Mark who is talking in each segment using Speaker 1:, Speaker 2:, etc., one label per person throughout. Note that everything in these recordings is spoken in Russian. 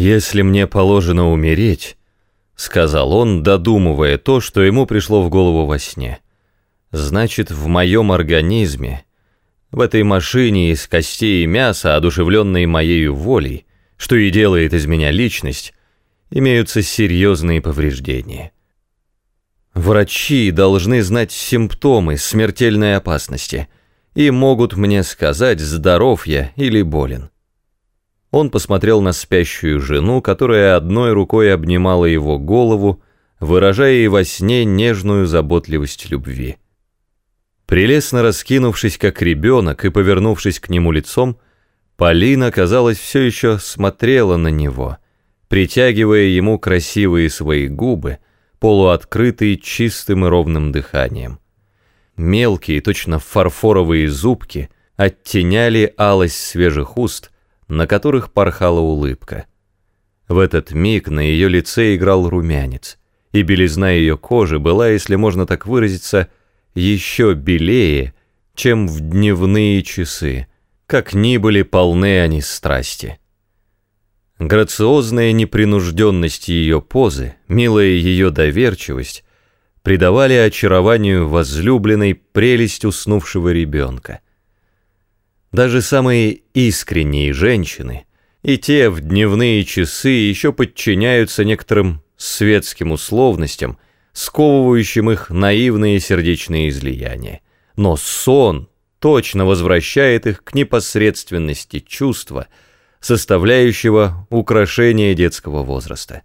Speaker 1: «Если мне положено умереть», — сказал он, додумывая то, что ему пришло в голову во сне, «значит, в моем организме, в этой машине из костей и мяса, одушевленной моей волей, что и делает из меня личность, имеются серьезные повреждения. Врачи должны знать симптомы смертельной опасности и могут мне сказать, здоров я или болен. Он посмотрел на спящую жену, которая одной рукой обнимала его голову, выражая и во сне нежную заботливость любви. Прелестно раскинувшись, как ребенок, и повернувшись к нему лицом, Полина, казалось, все еще смотрела на него, притягивая ему красивые свои губы, полуоткрытые чистым и ровным дыханием. Мелкие, точно фарфоровые зубки оттеняли алость свежих уст, на которых порхала улыбка. В этот миг на ее лице играл румянец, и белизна ее кожи была, если можно так выразиться, еще белее, чем в дневные часы, как ни были полны они страсти. Грациозная непринужденность ее позы, милая ее доверчивость придавали очарованию возлюбленной прелесть уснувшего ребенка. Даже самые искренние женщины, и те в дневные часы еще подчиняются некоторым светским условностям – сковывающим их наивные сердечные излияния. Но сон точно возвращает их к непосредственности чувства, составляющего украшение детского возраста.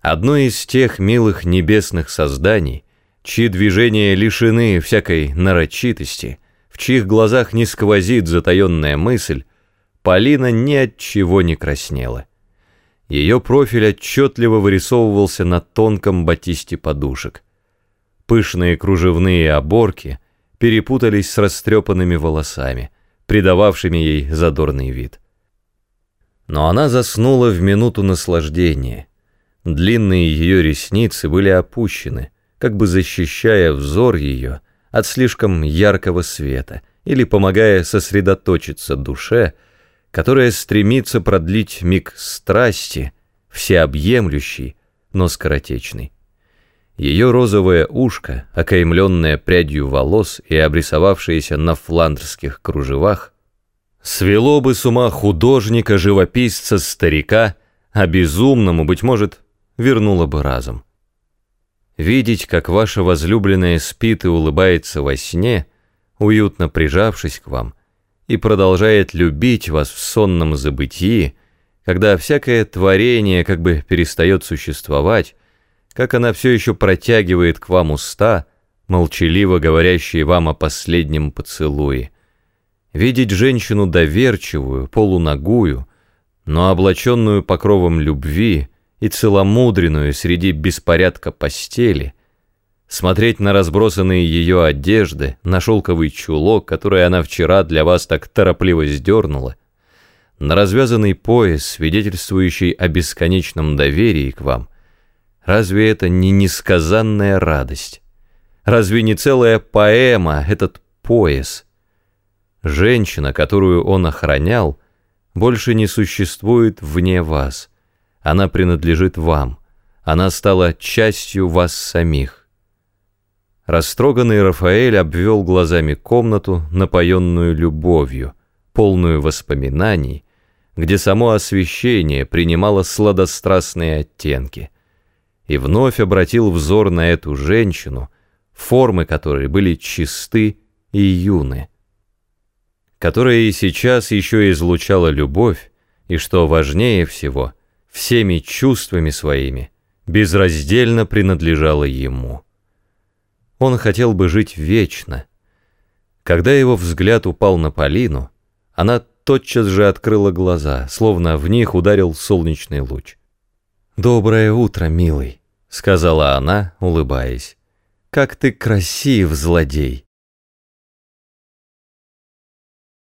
Speaker 1: Одно из тех милых небесных созданий, чьи движения лишены всякой нарочитости, в чьих глазах не сквозит затаенная мысль, Полина ни от чего не краснела. Ее профиль отчетливо вырисовывался на тонком батисте подушек. Пышные кружевные оборки перепутались с растрепанными волосами, придававшими ей задорный вид. Но она заснула в минуту наслаждения. Длинные ее ресницы были опущены, как бы защищая взор ее от слишком яркого света или помогая сосредоточиться душе, которая стремится продлить миг страсти, всеобъемлющий, но скоротечный. Ее розовое ушко, окаймленное прядью волос и обрисовавшееся на фландерских кружевах, свело бы с ума художника, живописца, старика, а безумному, быть может, вернуло бы разум. Видеть, как ваша возлюбленная спит и улыбается во сне, уютно прижавшись к вам, и продолжает любить вас в сонном забытии, когда всякое творение как бы перестает существовать, как она все еще протягивает к вам уста, молчаливо говорящие вам о последнем поцелуе. Видеть женщину доверчивую, полуногую, но облаченную покровом любви и целомудренную среди беспорядка постели — смотреть на разбросанные ее одежды, на шелковый чулок, который она вчера для вас так торопливо сдернула, на развязанный пояс, свидетельствующий о бесконечном доверии к вам, разве это не несказанная радость? Разве не целая поэма этот пояс? Женщина, которую он охранял, больше не существует вне вас. Она принадлежит вам. Она стала частью вас самих. Растроганный Рафаэль обвел глазами комнату, напоенную любовью, полную воспоминаний, где само освещение принимало сладострастные оттенки, и вновь обратил взор на эту женщину, формы которой были чисты и юны, которая и сейчас еще излучала любовь, и, что важнее всего, всеми чувствами своими безраздельно принадлежала ему. Он хотел бы жить вечно. Когда его взгляд упал на Полину, она тотчас же открыла глаза, словно в них ударил солнечный луч. «Доброе утро, милый», — сказала она, улыбаясь. «Как ты красив, злодей!